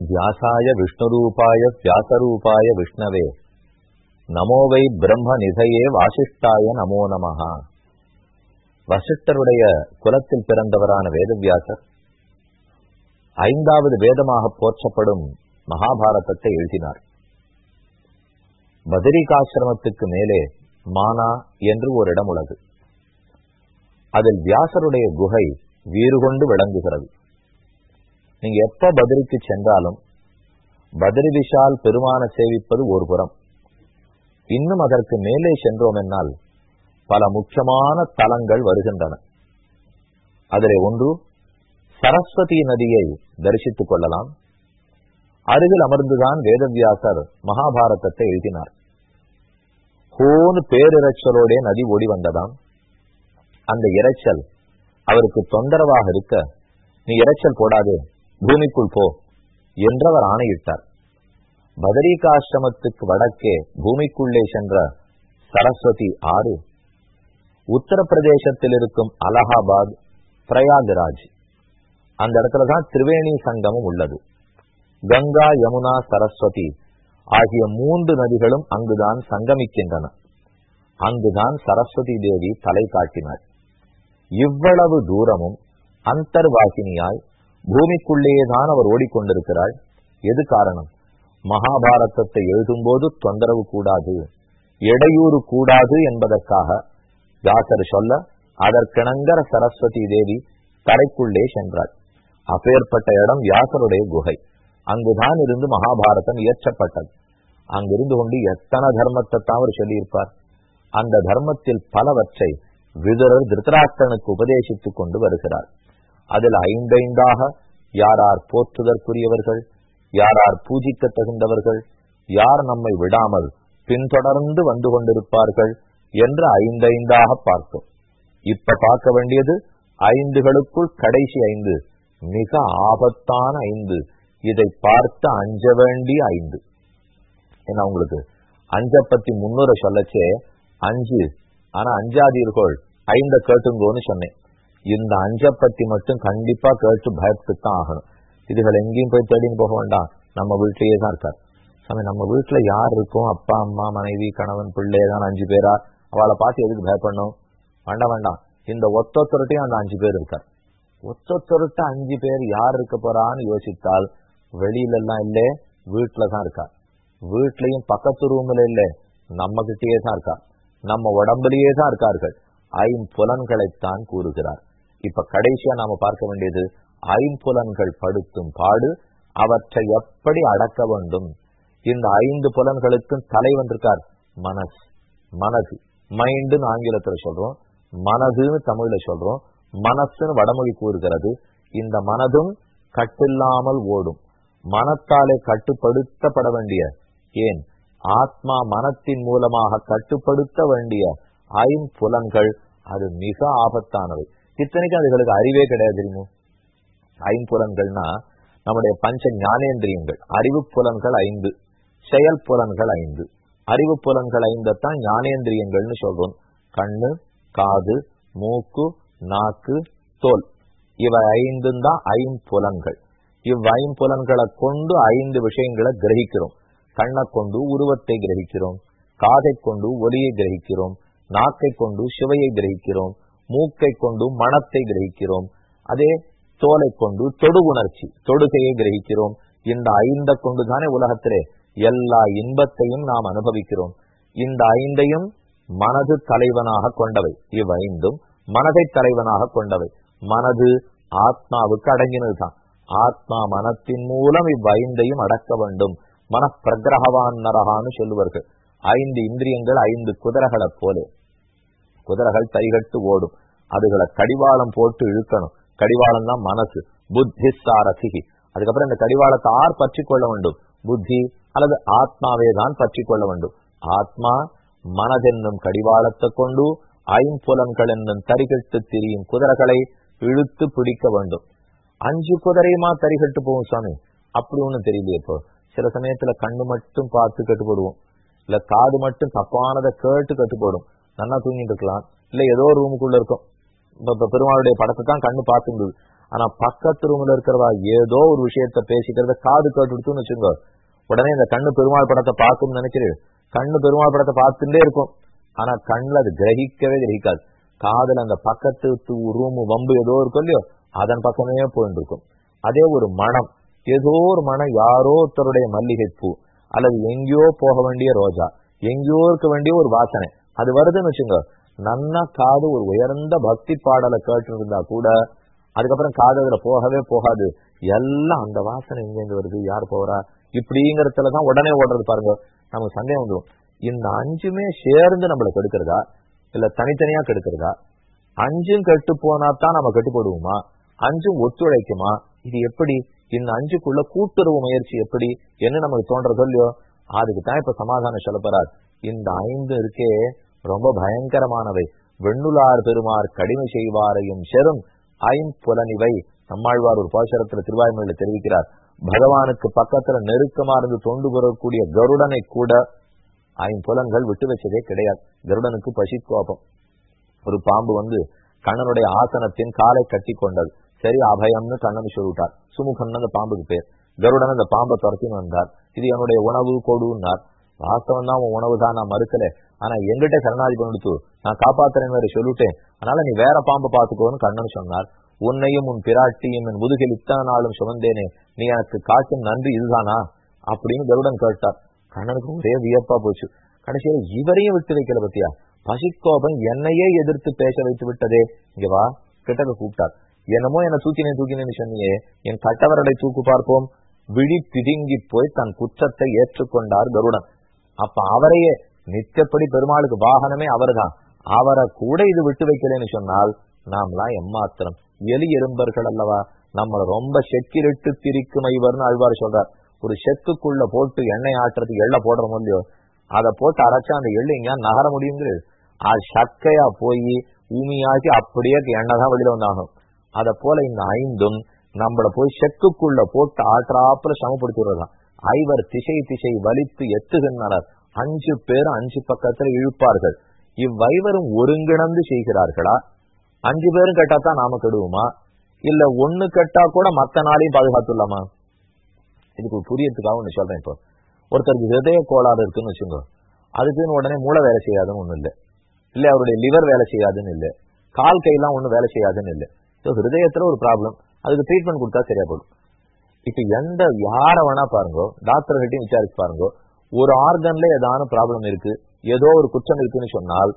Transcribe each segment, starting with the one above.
வியாசாய விஷ்ணுரூபாய வியாசரூபாய விஷ்ணவே நமோவை பிரம்ம நிதையே வாசிஷ்டாய நமோ நமஹா வசிஷ்டருடைய குலத்தில் பிறந்தவரான வேதவியாசர் ஐந்தாவது வேதமாக போற்றப்படும் மகாபாரதத்தை எழுதினார். பதிரிகாசிரமத்துக்கு மேலே மானா என்று ஒரு இடம் உள்ளது. அதில் வியாசருடைய குகை வீறு கொண்டு விளங்குகிறது. நீங்க எப்ப பதிலுக்கு சென்றாலும் பத்ரி விஷால் பெருமான சேவிப்பது ஒரு புறம் இன்னும் அதற்கு மேலே சென்றோம் என்னால் பல முக்கியமான தலங்கள் வருகின்றன. அதிலே ஒன்று சரஸ்வதி நதியை தரிசித்துக் கொள்ளலாம். அருகில் அமர்ந்துதான் வேதவியாசர் மகாபாரதத்தை எழுதினார். ஹோனு பேரிரைச்சலோட நதி ஓடி வந்ததாம். அந்த இரைச்சல் அவருக்கு தொந்தரவாக இருக்க நீ இரைச்சல் போடாதே பூமிக்குள் போ என்றவர் ஆணையிட்டார். பதரிகாசிரமத்துக்கு வடக்கே பூமிக்குள்ளே சென்ற சரஸ்வதி ஆறு உத்தரப்பிரதேசத்தில் இருக்கும் அலகாபாத் பிரயாகராஜ். அந்த இடத்துல தான் திரிவேணி சங்கமும் உள்ளது. கங்கா யமுனா சரஸ்வதி ஆகிய மூன்று நதிகளும் அங்குதான் சங்கமிக்கின்றன. அங்குதான் சரஸ்வதி தேவி தலை காட்டினார். இவ்வளவு தூரமும் பூமிக்குள்ளேயே பூமிக்குள்ளேயேதான் அவர் ஓடிக்கொண்டிருக்கிறாள் எது காரணம்? மகாபாரதத்தை எழுதும்போது தொந்தரவு கூடாது இடையூறு கூடாது என்பதற்காக. வியாசர் சொல்ல அதற்கிணங்கர சரஸ்வதி தேவி தரைக்குள்ளே சென்றாள். அப்பேற்பட்ட இடம் வியாசருடைய குகை. அங்குதான் இருந்து மகாபாரதம் இயற்றப்பட்டது. அங்கிருந்து கொண்டு எத்தனை தர்மத்தை தான் சொல்லியிருப்பார். அந்த தர்மத்தில் பலவற்றை விதுரர் திருத்தராஷ்டனுக்கு உபதேசித்துக் கொண்டு வருகிறார். அதில் ஐந்தைந்தாக யாரார் போற்றுதற்குரியவர்கள் யாரார் பூஜிக்க தகுந்தவர்கள் யார் நம்மை விடாமல் பின்தொடர்ந்து வந்து கொண்டிருப்பார்கள் என்று ஐந்தைந்தாக பார்த்தோம். இப்ப பார்க்க வேண்டியது ஐந்துகளுக்குள் கடைசி ஐந்து மிக ஆபத்தான ஐந்து. இதை பார்த்து அஞ்ச வேண்டிய ஐந்து. ஏன்னா உங்களுக்கு அஞ்ச பத்தி முன்னுரை சொல்லச்சே அஞ்சு. ஆனா அஞ்சாதீர்கள் ஐந்த கேட்டுங்கோன்னு சொன்னேன். இந்த அஞ்ச பத்தி மட்டும் கண்டிப்பா கேட்டு பயத்துத்தான் ஆகணும். இதுகள் எங்கேயும் போய் தேடின்னு போக வேண்டாம். நம்ம வீட்டிலேயே தான் இருக்கார். சாமி நம்ம வீட்டுல யார் இருக்கும்? அப்பா அம்மா மனைவி கணவன் பிள்ளை தான் அஞ்சு பேரா? அவளை பார்த்து எதுக்கு பயப்படணும்? வேண்டாம் வேண்டாம். இந்த ஒத்தொத்தருட்டையும் அந்த அஞ்சு பேர் இருக்கார். ஒத்தொத்தருட்ட அஞ்சு பேர் யார் இருக்க போறான்னு யோசித்தால் வெளியில எல்லாம் இல்லே வீட்டுல தான் இருக்கா வீட்லயும் பக்கத்து ரூம்ல இல்ல நம்ம கிட்டேயே தான் இருக்கா நம்ம உடம்புலயே தான் இருக்கார்கள். ஐம்புலன்களைத்தான் கூறுகிறார். இப்ப கடைசியா நாம பார்க்க வேண்டியது ஐம்புலன்கள் படுத்தும் பாடு அவற்றை எப்படி அடக்க வேண்டும்? இந்த ஐந்து புலன்களுக்கும் தலைவன் இருக்கார் மனசு. மனது மைண்டுன்னு ஆங்கிலத்துல சொல்றோம் மனதுன்னு தமிழ்ல சொல்றோம் மனசுன்னு வடமொழி கூறுகிறது. இந்த மனதும் கட்டில்லாமல் ஓடும். மனத்தாலே கட்டுப்படுத்தப்பட வேண்டிய ஏன்? ஆத்மா மனத்தின் மூலமாக கட்டுப்படுத்த வேண்டிய ஐம்புலன்கள் அது மிக ஆபத்தானவை. இத்தனைக்கும் அதுகளுக்கு அறிவே கிடையாது தெரியுமோ? ஐம்புலன்கள்னா நம்முடைய பஞ்ச ஞானேந்திரியங்கள். அறிவு புலன்கள் ஐந்து செயல் புலன்கள் ஐந்து. அறிவு புலன்கள் ஐந்தைத்தான் ஞானேந்திரியங்கள்னு சொல்றோம். கண்ணு காது மூக்கு நாக்கு தோல். இவை ஐந்து தான் ஐம்புலன்கள். இவ்வைம்புலன்களை கொண்டு ஐந்து விஷயங்களை கிரகிக்கிறோம். கண்ணை கொண்டு உருவத்தை கிரகிக்கிறோம். காதை கொண்டு ஒலியை கிரகிக்கிறோம். நாக்கை கொண்டு சுவையை கிரகிக்கிறோம். மூக்கை கொண்டு மனத்தை கிரகிக்கிறோம். அதே தோலை கொண்டு தொடு உணர்ச்சி தொடுகையை கிரகிக்கிறோம். இந்த ஐந்த கொண்டுதானே உலகத்திலே எல்லா இன்பத்தையும் நாம் அனுபவிக்கிறோம். இந்த ஐந்தையும் மனது தலைவனாக கொண்டவை. இவ்வைந்தும் மனதை தலைவனாக கொண்டவை. மனது ஆத்மாவுக்கு அடங்கினதுதான். ஆத்மா மனத்தின் மூலம் இவ்வைந்தையும் அடக்க வேண்டும். மன பிரகிரகவான் நரகான்னு சொல்லுவார்கள். ஐந்து இந்திரியங்கள் ஐந்து குதிரைகளை போல. குதிரைகள் தைகட்டு ஓடும். அதுகளை கடிவாளம் போட்டு இழுக்கணும். கடிவாளம் தான் மனசு. புத்தி சாரசிகி அதுக்கப்புறம் இந்த கடிவாளத்தை ஆர் பற்றி கொள்ள வேண்டும். புத்தி அல்லது ஆத்மாவே தான் பற்றி கொள்ள வேண்டும். ஆத்மா மனதென்னும் கடிவாளத்தை கொண்டு ஐம்புலன்கள் என்னும் தரிகட்டு திரியும் குதிரைகளை இழுத்து பிடிக்க வேண்டும். அஞ்சு குதிரையுமா தரிகட்டு போகும் சுவாமி அப்படி ஒண்ணும் தெரியலையே இப்போ. சில சமயத்துல கண்ணு மட்டும் பார்த்து கட்டுப்படுவோம் இல்ல காது மட்டும் தப்பானதை கேட்டு கட்டுப்படும் நல்லா தூங்கிட்டு இருக்கலாம். இல்ல ஏதோ ஒரு ரூமுக்குள்ள இருக்கும். இப்ப பெருமாளுடைய படத்தை தான் கண்ணு பார்த்துருந்தது ஆனா பக்கத்து ரூம்ல இருக்கிறவா ஏதோ ஒரு விஷயத்த பேசிக்கிறத காது கேட்டுடுத்துன்னு வச்சுக்கோ. உடனே இந்த கண்ணு பெருமாள் படத்தை பார்க்கும்னு நினைக்கிறேன் கண்ணு பெருமாள் படத்தை பார்த்துட்டே இருக்கும். ஆனா கண்ணுல அது கிரகிக்கவே கிரகிக்காது. காதுல அந்த பக்கத்து ரூமு வம்பு ஏதோ இருக்கும் இல்லையோ அதன் பக்கமே போயிட்டு இருக்கும் அதே ஒரு மனம். ஏதோ ஒரு மனம் யாரோ ஒருத்தருடைய மல்லிகை பூ அல்லது எங்கேயோ போக வேண்டிய ரோஜா எங்கேயோ இருக்க வேண்டிய ஒரு வாசனை. அது வருதுன்னு வச்சுங்க நன்னா காது ஒரு உயர்ந்த பக்தி பாடலை கேட்டு இருந்தா கூட அதுக்கப்புறம் காது அதுல போகவே போகாது. எல்லாம் அந்த வாசனை எங்கேருந்து வருது? யார் போறா? இப்படிங்கிறதுலதான் உடனே ஓடுறது பாருங்க. நமக்கு சந்தேகம் வந்துடும் இந்த அஞ்சுமே சேர்ந்து நம்மளை கெடுக்கிறதா? இல்ல தனித்தனியா கெடுக்கிறதா? அஞ்சும் கெட்டு போனா தான் நம்ம கட்டுப்படுவோமா அஞ்சும் ஒத்துழைக்குமா? இது எப்படி? இந்த அஞ்சுக்குள்ள கூட்டுறவு முயற்சி எப்படி? என்ன நமக்கு தோன்றது இல்லையோ? அதுக்கு தான் இப்ப சமாதானம் சொல்லப்படுறார் இந்த ஐந்து இருக்கே ரொம்ப பயங்கரமானவை. வெண்ணுலார் பெருமார் கடிமை செய்வாரையும் செரும் ஐம்புலனிவை நம்மாழ்வார் ஒரு பாசரத்துல திருவாய்மொழியில தெரிவிக்கிறார். பகவானுக்கு பக்கத்துல நெருக்கமா இருந்து தொண்டு புறக்கூடிய கருடனை கூட ஐம்புலன்கள் விட்டு வச்சதே கிடையாது. கருடனுக்கு பசி கோபம். ஒரு பாம்பு வந்து கண்ணனுடைய ஆசனத்தின் காலை கட்டி கொண்டது. சரி அபயம்னு கண்ணன் சொல்லிவிட்டார். சுமுகன் அந்த பாம்புக்கு பேர். கருடன் அந்த பாம்பை துரத்தின்னு வந்தார். இது என்னுடைய உணவு கொடுன்னார். வாஸ்தவம் தான் உன் உணவு தான் நான் மறுக்கல. ஆனா எங்கிட்ட சரணாதி கொடுத்து நான் காப்பாத்துறேன் வேற சொல்லிட்டேன். அதனால நீ வேற பாம்பை பாத்துக்கோன்னு கண்ணன் சொன்னார். உன்னையும் உன் பிராட்டியும் என் முதுகில் இத்தனை நாளும் சுமந்தேனே. நீ எனக்கு காட்டும் நன்றி இதுதானா? அப்படின்னு கருடன் கேட்டார். கண்ணனுக்கு ஒரே வியப்பா போச்சு. கடைசியில இவரையும் விட்டு வைக்கல பத்தியா? பசிக்கோபம் என்னையே எதிர்த்து பேச வைத்து விட்டதே. இங்க வா கிட்டக்க கூப்பிட்டார். என்னமோ என்ன தூக்கினே தூக்கினேன்னு சொன்னியே. என் கட்டவரடை தூக்கு பார்ப்போம். விழி பிதுங்கி போய் தன் குற்றத்தை ஏற்றுக்கொண்டார் கருடன். அப்ப அவரையே நித்தியப்படி பெருமாளுக்கு வாகனமே அவர்தான். அவரை கூட இது விட்டு வைக்கலன்னு சொன்னால் நாம்லாம் எம்மாத்திரம் எலி எறும்பர்கள் அல்லவா? நம்மள ரொம்ப செக்கிரிட்டு திரிக்கும் ஐவர்னு அழ்வார் சொல்றார். ஒரு செக்குக்குள்ள போட்டு எண்ணெய் ஆட்டுறதுக்கு எள்ள போடுறோம் இல்லையோ? அதை போட்டு அரைச்சா அந்த எள்ளு எங்கேயா நகர முடியுங்கிறது அது சக்கையா போய் ஊமியாக்கி அப்படியே எண்ணெய் தான் வெளியில வந்தாகும் அத போல இந்த ஐந்தும் நம்மள போய் செக்குக்குள்ள போட்டு ஆற்றாப்புல சமப்படுத்திடுறதுதான் ஐவர் திசை திசை வலித்து எத்துகின்றனர். அஞ்சு பேரும் அஞ்சு பக்கத்துல இழுப்பார்கள். இவ்வைவரும் ஒருங்கிணந்து செய்கிறார்களா? அஞ்சு பேரும் கேட்டாதான் நாம கெடுவோமா? இல்ல ஒண்ணு கெட்டா கூட மத்த நாளையும் பாதுகாத்துலாமா இதுக்கு புரியறதுக்காக ஒண்ணு சொல்றேன் இப்போ. ஒருத்தருக்கு ஹிருதய கோளாறு இருக்குன்னு வச்சுங்க அதுக்குன்னு உடனே மூளை வேலை செய்யாதுன்னு ஒண்ணு இல்லை. இல்ல அவருடைய லிவர் வேலை செய்யாதுன்னு இல்லை. கால் கையெல்லாம் ஒண்ணு வேலை செய்யாதுன்னு இல்லை. ஸோ ஹிருதயத்துல ஒரு ப்ராப்ளம் அதுக்கு ட்ரீட்மெண்ட் கொடுத்தா சரியா போடும் இப்ப எந்த யார வேணா பாருங்க டாக்டர் கிட்டையும் விசாரிச்சு பாருங்க ஒரு ஆர்கன்ல ஏதான ப்ராப்ளம் இருக்கு ஏதோ ஒரு குற்றம் இருக்குன்னு சொன்னால்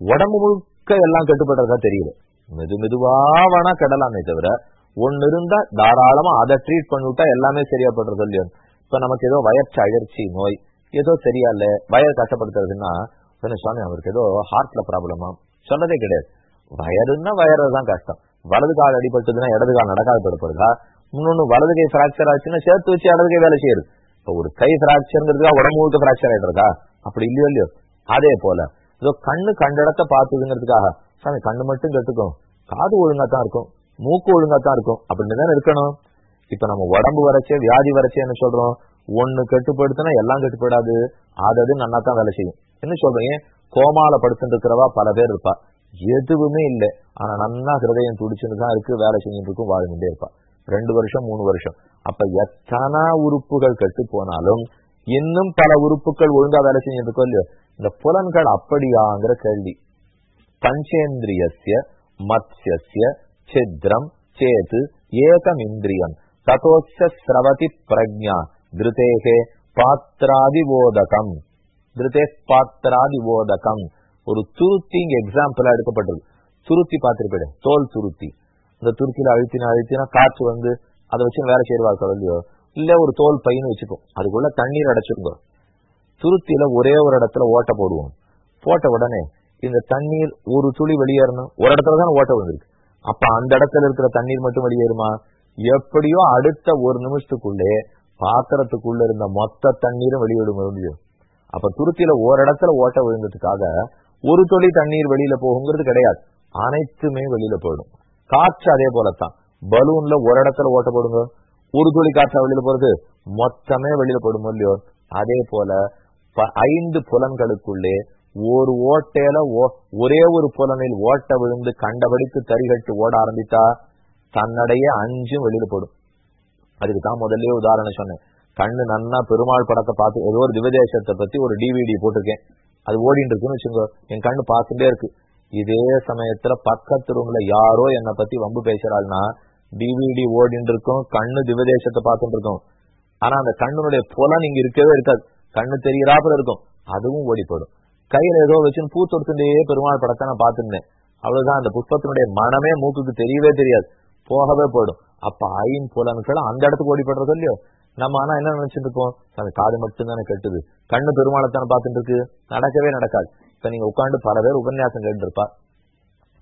உடம்பு முழுக்க எல்லாம் கட்டுப்படுறதா தெரியல மெது மெதுவா வேணா கெடலாமே தவிர ஒன்னு இருந்தா தாராளமா அதை ட்ரீட் பண்ணிவிட்டா எல்லாமே சரியா படுறது இல்லையா. இப்ப நமக்கு ஏதோ வயற்று அழற்சி நோய் ஏதோ சரியா இல்ல வயர் கஷ்டப்படுத்துறதுன்னா சுவாமி அவருக்கு ஏதோ ஹார்ட்ல ப்ராப்ளமா சொன்னதே கிடையாது. வயருன்னா வயறது தான் கஷ்டம். வலது கால் அடிபட்டதுன்னா இடது கால் நடக்காது படுப்படுறதா இன்னொன்னு வலது கை பிராக்சர் ஆச்சுன்னா சேர்த்து வச்சு இடது கை வேலை செய்யுது இப்போ ஒரு கை பிராக்சர்ங்கிறதுக்கா உடம்பு முழுக்க பிராக்சர் இருக்கா அப்படி இல்லையோ இல்லையோ? அதே போல. ஏதோ கண்ணு கண்ட இடத்த பாத்துதுங்கிறதுக்காக சாமி கண்ணு மட்டும் கெட்டுக்கும். காது ஒழுங்கா தான் இருக்கும். மூக்கு ஒழுங்கா தான் இருக்கும். அப்படின்னு தானே இருக்கணும். இப்ப நம்ம உடம்பு வரைச்சே வியாதி வரைச்சேன்னு சொல்றோம்? ஒண்ணு கட்டுப்படுத்தினா எல்லாம் கட்டுப்படாது அது நல்லா தான் வேலை செய்யும். என்ன சொல்றீங்க ஏன்? கோமால படுத்துட்டு இருக்கிறவா பல பேர் இருப்பா. எதுவுமே இல்லை. ஆனா நன்னா ஹிருதயம் துடிச்சுன்னு தான் இருக்கு வேலை செஞ்சுட்டு இருக்கும் வாழ்ந்துட்டே இருப்பா. ரெண்டு வருஷம் மூணு வருஷம். அப்ப எத்தனை உறுப்புகள் கெட்டு போனாலும் இன்னும் பல உறுப்புகள் ஒழுங்கா வேலை செஞ்சுட்டு இருக்கோம் இல்லையோ? இந்த புலன்கள் அப்படியாங்கிற கேள்வி. பஞ்சேந்திரியஸ்ய மத்யஸ்ய சித்ரம் சேது ஏகம் இந்திரியம் ததோச்ச ஸ்ரவதி பிரஜா திருதேகே பாத்திராதிபோதகம் திருதே பாத்திராதிபோதகம் ஒரு துருத்தி இங்க எக்ஸாம்பிளா எடுக்கப்பட்டது துருத்தி பார்த்திருப்பேன் தோல் துருத்தி. இந்த துருக்கியில அழுத்தினா அழுத்தினா காற்று வந்து அதை வச்சு வேலை செய்வார் இல்லையோ இல்ல ஒரு தோல் பையன் வச்சுக்கும் அதுக்குள்ள தண்ணீர் அடைச்சிருக்கோம் துருத்தியில ஒரே ஒரு இடத்துல ஓட்ட போடுவோம். போட்ட உடனே இந்த தண்ணீர் ஒரு துளி வெளியேறணும். ஒரு இடத்துல தான் ஓட்ட வந்திருக்கு அப்ப அந்த இடத்துல இருக்கிற தண்ணீர் மட்டும் வெளியேறுமா? எப்படியோ அடுத்த ஒரு நிமிஷத்துக்குள்ளே பாத்திரத்துக்குள்ள இருந்த மொத்த தண்ணீரும் வெளியிடும் முடியும் அப்ப துருத்தியில ஒரு இடத்துல ஓட்ட விழுந்ததுக்காக ஒரு துளி தண்ணீர் வெளியில போகுங்கிறது கிடையாது. அனைத்துமே வெளியில போயிடும். காற்று அதே போலத்தான். பலூன்ல ஒரு இடத்துல ஓட்ட போடுங்க. ஒரு துளி காற்றா வெளியில போறது மொத்தமே வெளியில போடும் இல்லையோ? அதே போல ஐந்து புலன்களுக்குள்ளே ஒரு ஓட்டையில ஒரே ஒரு புலனில் ஓட்ட விழுந்து கண்டபடிக்கு தரிகட்டு ஓட ஆரம்பித்தா தன்னடைய அஞ்சும் வெளியில போடும். அதுக்கு தான் முதல்லயே உதாரணம் சொன்னேன். கண்ணு நன்னா பெருமாள் படத்தை பார்த்து ஏதோ ஒரு திவதேசத்தை பத்தி ஒரு டிவிடி போட்டிருக்கேன். அது ஓடிட்டு இருக்குன்னு வச்சுங்க என் கண்ணு பார்த்துட்டே இருக்கு. இதே சமயத்துல பக்கத்து ரூம்ல யாரோ என்னை பத்தி வம்பு பேசுறாள்னா டிவிடி ஓடிட்டு இருக்கும் கண்ணு திவதேசத்தை பார்த்துட்டு இருக்கும் ஆனா அந்த கண்ணுடைய புலன் இங்க இருக்கவே இருக்காது. கண்ணு தெரியறாப்புல இருக்கும். அதுவும் ஓடி போடும் கையில ஏதோ வச்சுன்னு பூ தொடுத்துட்டே பெருமாள் படத்தை நான் பார்த்துருந்தேன். அவ்வளவுதான். அந்த புஷ்பத்தினுடைய மனமே மூக்குக்கு தெரியவே தெரியாது. போகவே போயிடும். அப்ப ஐன் புலன்கள் அந்த இடத்துக்கு ஓடிப்படுறது இல்லையோ? நம்ம ஆனா என்ன நினைச்சிட்டு இருக்கோம்? காது மட்டும்தானே கெட்டுது. கண்ணு பெருமாளத்தானே பார்த்துட்டு இருக்கு? நடக்கவே நடக்காது. இப்ப நீங்க உட்காந்து பல பேர் உபன்யாசம் கேட்டு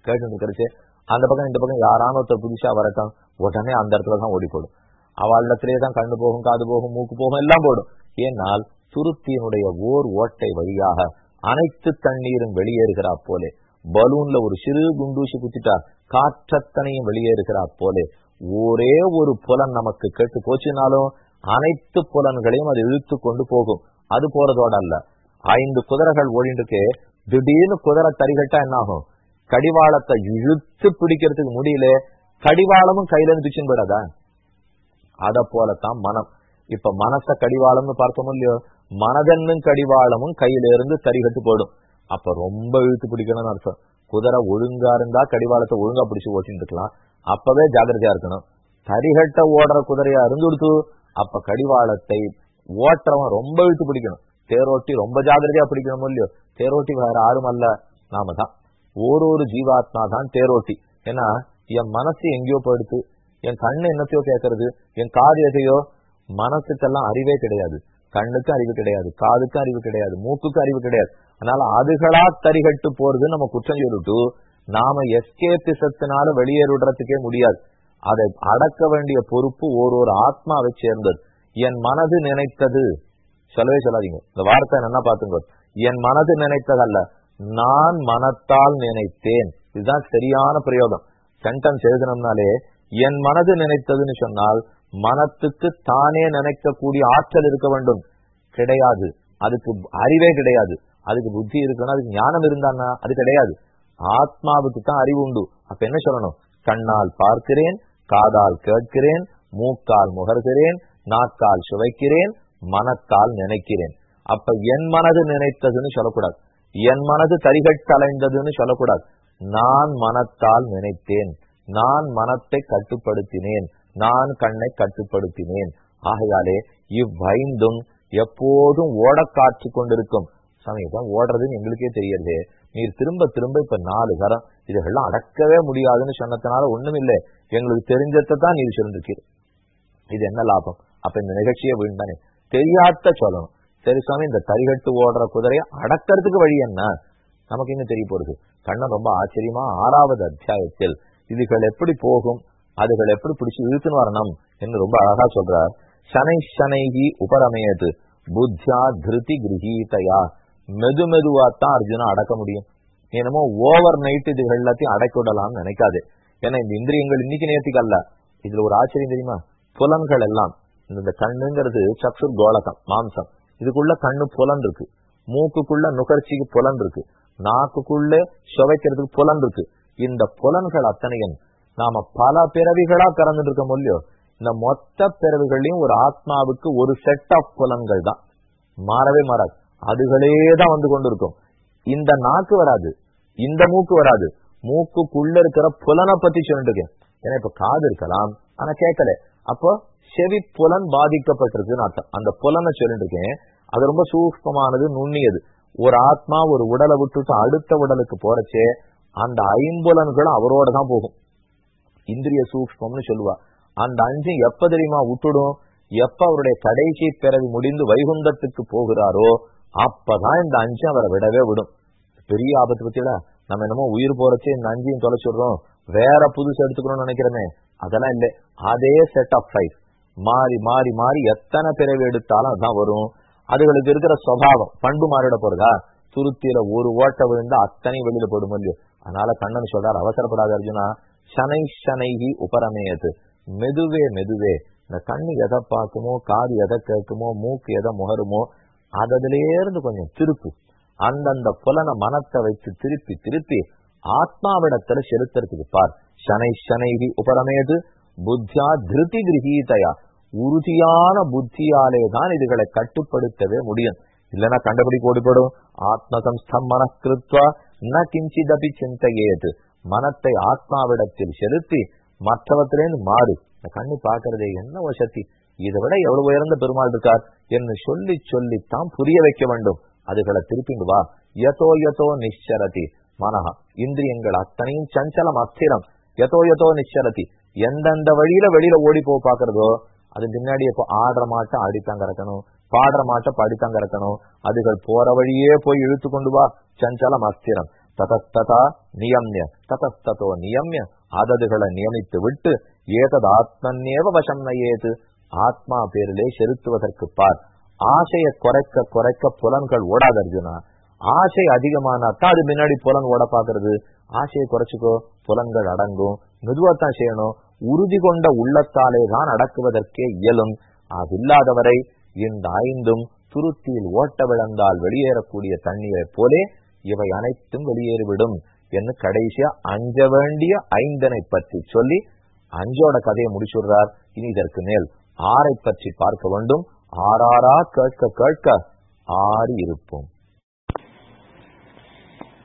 கேட்டு இருக்கிறச்சு அந்த பக்கம் இந்த பக்கம் யாரான ஒருத்தர் புதுசா வரட்டும் உடனே அந்த இடத்துல தான் ஓடி போடும் அவளிடத்திலே தான் கண்ணு போகும் காது போகும் மூக்கு போகும் எல்லாம் போடும். ஏனால் துருத்தியினுடைய ஓர் ஓட்டை வழியாக அனைத்து தண்ணீரும் வெளியேறுகிறா போலே. பலூன்ல ஒரு சிறு குண்டூசி குத்திட்டா காற்றத்தனையும் வெளியேறுகிறா போலே. ஒரே ஒரு புலன் நமக்கு கெட்டு போச்சுனாலும் அனைத்து புலன்களையும் அது இழுத்து கொண்டு போகும். அது போறதோட அல்ல. ஐந்து குதிரைகள் ஓடிட்டு திடீர்னு குதிரை தறிகட்டா என்ன ஆகும் கடிவாளத்தை இழுத்து பிடிக்கிறதுக்கு முடியல கடிவாளமும் கையில இருந்து பிச்சுன்னு போயிடாதா? அத போலத்தான் மனம். இப்ப மனச கடிவாளம்னு பார்த்தோமோ இல்லையோ மனதன்னும் கடிவாளமும் கையில இருந்து தறிகட்டு போயிடும். அப்ப ரொம்ப இழுத்து பிடிக்கணும்னு அர்த்தம். குதிரை ஒழுங்கா இருந்தா கடிவாளத்தை ஒழுங்கா பிடிச்சு ஓட்டிட்டு இருக்கலாம். அப்பவே ஜாகிரதையா இருக்கணும். தரிகட்ட ஓடுற குதிரையா இருந்து கொடுத்து அப்ப கடிவாளத்தை ஓட்டுறவன் ரொம்ப இழுத்து பிடிக்கணும். தேரோட்டி ரொம்ப ஜாகிரதையா பிடிக்கணும் இல்லையோ தேரோட்டி வேற யாரும் அல்ல நாம தான் ஒரு ஒரு ஜீவாத்மா தான் தேரோட்டி ஏன்னா என் மனசு எங்கேயோ போயிடுது என் கண்ணு என்னத்தையோ கேட்கறது என் காது எதையோ மனசுக்கெல்லாம் அறிவே கிடையாது கண்ணுக்கு அறிவு கிடையாது காதுக்கு அறிவு கிடையாது மூக்குக்கு அறிவு கிடையாது அதனால அதுகளா தரிகட்டு போறது நம்ம குற்றம் சொல்லிட்டு நாம எஸ்கேபிசத்தினால வெளியேறுறதுக்கே முடியாது அதை அடக்க வேண்டிய பொறுப்பு ஒரு ஒரு ஆத்மாவை சேர்ந்தது என் மனது நினைத்தது சொல்லவே சொல்லாதீங்க. இந்த வார்த்தை என்ன பாத்துங்க என் மனது நினைத்ததல்ல. நான் மனத்தால் நினைத்தேன். இதுதான் சரியான பிரயோகம். சென்டென்ஸ் எழுதணும்னாலே என் மனது நினைத்ததுன்னு சொன்னால் மனத்துக்கு தானே நினைக்கக்கூடிய ஆற்றல் இருக்க வேண்டும். கிடையாது. அதுக்கு அறிவே கிடையாது. அதுக்கு புத்தி இருக்கணும் அதுக்கு ஞானம் இருந்தான்னா அது கிடையாது. ஆத்மாவுக்கு தான் அறிவு உண்டு. அப்ப என்ன சொல்லணும்? கண்ணால் பார்க்கிறேன் காதால் கேட்கிறேன் மூக்கால் முகர்கிறேன் நாக்கால் சுவைக்கிறேன் மனத்தால் நினைக்கிறேன். அப்ப என் மனது நினைத்ததுன்னு சொல்லக்கூடாது. என் மனது தரிகட்டலைந்ததுன்னு சொல்லக்கூடாது. நான் மனத்தால் நினைத்தேன். நான் மனத்தை கட்டுப்படுத்தினேன். நான் கண்ணை கட்டுப்படுத்தினேன். ஆகையாலே இவ்வைந்தும் எப்போதும் ஓட காட்சி கொண்டிருக்கும். சமயத்தான் ஓடுறதுன்னு எங்களுக்கே தெரியறது நீர் திரும்ப திரும்ப இப்ப நாலு கரம் இதெல்லாம் அடக்கவே முடியாதுன்னு சொன்னதுனால ஒண்ணும் இல்லை எங்களுக்கு தெரிஞ்சதை தான் நீர் சொல்லிருக்கீர். இது என்ன லாபம்? அப்ப இந்த நிகழ்ச்சியை வீண்டானே தெரியாத சொல்லணும் சரி சுவாமி இந்த தரிகட்டு ஓடுற குதிரையை அடக்கிறதுக்கு வழி என்ன? நமக்கு இன்னும் தெரிய போறது. கண்ணன் ரொம்ப ஆச்சரியமா ஆறாவது அத்தியாயத்தில் இதுகள் எப்படி போகும் அதுகள் எப்படி பிடிச்சு இழுத்துன்னு வரணும் என்று ரொம்ப அழகா சொல்றார். சனை சனைகி உபரமையது புத்தியா திருதி கிரகீதையா. மெது மெதுவாத்தான் அர்ஜுனா அடக்க முடியும். என்னமோ ஓவர் நைட் இதுகள் எல்லாத்தையும் அடக்கி விடலாம்னு நினைக்காது. ஏன்னா இந்த இந்திரியங்கள் இன்னைக்கு நேரத்துக்கு அல்ல. இதுல ஒரு ஆச்சரியம் தெரியுமா? புலன்கள் எல்லாம் இந்த கண்ணுங்கிறது சக்ஷு கோலகம் மாம்சம். இதுக்குள்ள கண்ணு புலன் இருக்கு மூக்குக்குள்ள நுகர்ச்சிக்கு புலன் இருக்கு நாக்குக்குள்ள சுவைக்கிறதுக்கு புலன் இருக்கு இந்த புலன்கள் அத்தனையும் நாம பல பிறவிகளா கறந்துட்டு இருக்க முடியும் இந்த மொத்த பிறவிகளையும் ஒரு ஆத்மாவுக்கு ஒரு செட் ஆஃப் புலன்கள் தான். மாறவே மாறாது. அதுகளே தான் வந்து கொண்டு இருக்கும் இந்த நாக்கு வராது. இந்த மூக்கு வராது. மூக்குக்குள்ள இருக்கிற புலனை பத்தி சொல்லிட்டு இருக்கேன் ஏன்னா இப்ப காது இருக்கலாம். ஆனா கேட்கல. அப்போ செவி புலன் பாதிக்கப்பட்டிருக்குன்னு அர்த்தம். அந்த புலனை சொல்லிட்டு இருக்கேன் அது ரொம்ப சூக்மமானது நுண்ணியது. ஒரு ஆத்மா ஒரு உடலை விட்டுட்டு அடுத்த உடலுக்கு போறச்சே அந்த ஐம்புலன்களும் அவரோட தான் போகும். இந்திரிய சூக்மம்னு சொல்லுவா. அந்த அஞ்சு எப்ப தெரியுமா விட்டுடும்? எப்ப அவருடைய கடைசி பிறவி முடிந்து வைகுந்தத்துக்கு போகிறாரோ அப்பதான் இந்த அஞ்சு அவரை விடவே விடும். பெரிய ஆபத்து பத்தியில நம்ம என்னமோ உயிர் போறச்சே இந்த அஞ்சையும் தொலைச்சிடுறோம். வேற புதுசு எடுத்துக்கணும்னு நினைக்கிறோமே. அதெல்லாம் இல்லை. அதே செட் ஆஃப் ஃபைவ் மாறி மாறி மாறி எத்தனை பிறவி எடுத்தாலும் அதான் வரும். அதுகளுக்கு இருக்கிற சுவாவம் பண்பு மாறிட போறதா? துருத்தியில ஒரு ஓட்ட விழுந்தா அத்தனை வெளியில போடும் இல்லையோ? அதனால கண்ணன் சொல்றாரு அவசரப்படாத அர்ஜுனா சனை சனைகி உபரமேயது மெதுவே மெதுவே இந்த கண்ணு எதை பார்க்குமோ காது எதை கேட்குமோ மூக்கு எதை முகருமோ அதுலயே இருந்து கொஞ்சம் திருப்பு. அந்தந்த புலனை மனத்தை வைத்து திருப்பி திருப்பி ஆத்மாவிடத்துல செலுத்துறதுக்கு பார். சனை சனைகி உபரமேது புத்தியா திருதி கிரகீதையா. உறுதியான புத்தியாலே தான் இதுகளை கட்டுப்படுத்தவே முடியும். இல்லைன்னா கண்டபடி கோடுபடும் ஆத்மசம்ஸ்தம் மனக்கிருத்வா ந கிஞ்சிதபி சிந்தையேது. மனத்தை ஆத்மாவிடத்தில் செலுத்தி மற்றவத்திலேருந்து மாறு. இந்த கண்ணு பாக்குறதே என்ன வசதி? இதை விட எவ்வளவு உயர்ந்த பெருமாள் இருக்கார் என்று சொல்லி சொல்லித்தான் புரிய வைக்க வேண்டும். அதுகளை திருப்பிங்க வா. யதோ யதோ நிச்சரதி மனஹா. இந்திரியங்கள் அத்தனையும் சஞ்சலம் அஸ்திரம். யதோ யதோ நிச்சரத்தி எந்தெந்த வழியில வெளியில ஓடி போ பாக்குறதோ அது பின்னாடி இப்போ ஆடுற மாட்டம் ஆடித்தான் கறக்கணும். பாடுற மாட்டம் பாடித்தான் கறக்கணும். அதுகள் போற வழியே போய் இழுத்து கொண்டு வா. சஞ்சலம் அஸ்திரம். ததஸ்ததா நியம்ய. ததஸ்ததோ நியம்ய. அததுகளை நியமித்து விட்டு ஏதது ஆத்மன்னேவ வசம் நயேது ஆத்மா பேரிலே செலுத்துவதற்கு பார். ஆசையை குறைக்க குறைக்க புலன்கள் ஓடாது அர்ஜுனா. ஆசை அதிகமானாத்தான் அது முன்னாடி புலன் ஓட பாக்குறது ஆசையை குறைச்சிக்கோ புலன்கள் அடங்கும். மெதுவாத்தான் செய்யணும். உறுதி கொண்ட உள்ளத்தாலே தான் அடக்குவதற்கே இயலும். அது இல்லாதவரை இந்த ஐந்தும் துருத்தியில் ஓட்ட விழந்தால் வெளியேறக்கூடிய தண்ணீரை போலே இவை அனைத்தும் வெளியேறிவிடும் என்று கடைசியா அஞ்ச வேண்டிய ஐந்தனை பற்றி சொல்லி அஞ்சோட கதையை முடிச்சுடுறார். இனி இதற்கு மேல் ஆறை பற்றி பார்க்க வேண்டும். ஆறாரா கேட்க கேட்க ஆறி இருப்போம்.